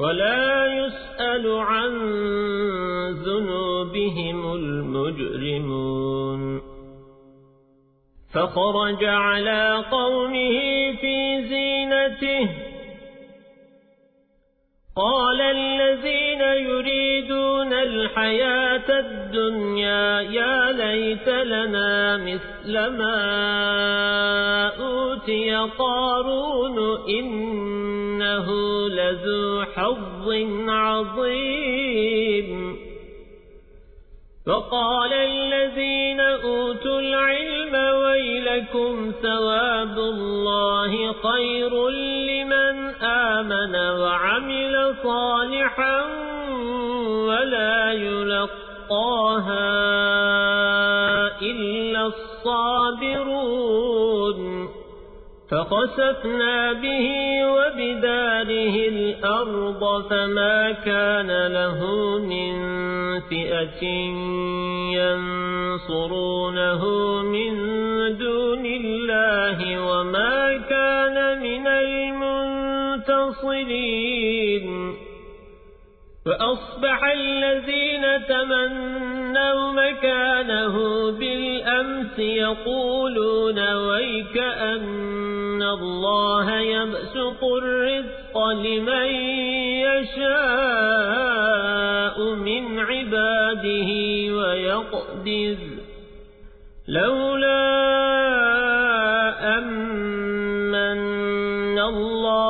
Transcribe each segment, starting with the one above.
ولا يسأل عن ذنوبهم المجرمون. فخرج على قومه في زينته. قال الذين يريدون الحياة الدنيا يا ليت لنا مثل ما أوتي قارون إنه لذو حظ عظيم. فقال الذين أوتوا العلم ويلكم ثواب الله خير لمن آمن وعمل صالحا ولا يلقاها إلا الصابرون فخسفنا به وبداره الأرض فما كان له من فئة ينصرونه من دون الله وما فأصبح الذين تمنوا مكانه بالأمس يقولون ويك أن الله يبسط الرزق لمن يشاء من عباده ويقدر. لولا أمن الله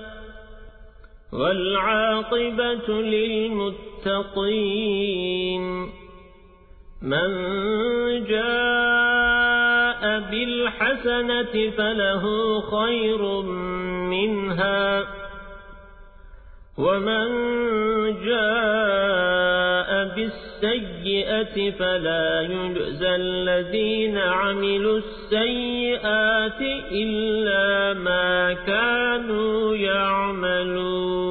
والعاقبة للمتقين من جاء بالحسنة فله خير منها ومن جاء بالسيئة فلا يجزى الذين عملوا السيئات إلا ما كانوا يعملون.